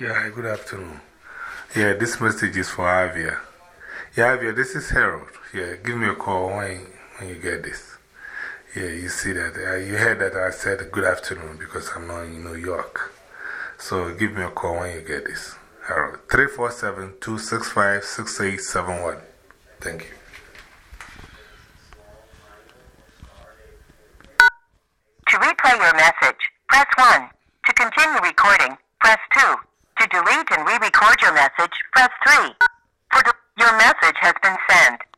Yeah, good afternoon. Yeah, this message is for Avia. Yeah, Avia, this is Harold. Yeah, give me a call when, when you get this. Yeah, you see that. Uh, you heard that I said good afternoon because I'm not in New York. So give me a call when you get this. Harold, 347 265 6871. Thank you. To replay your message, press 1. To continue recording, press 2. To delete and re record your message, press 3. For your message has been sent.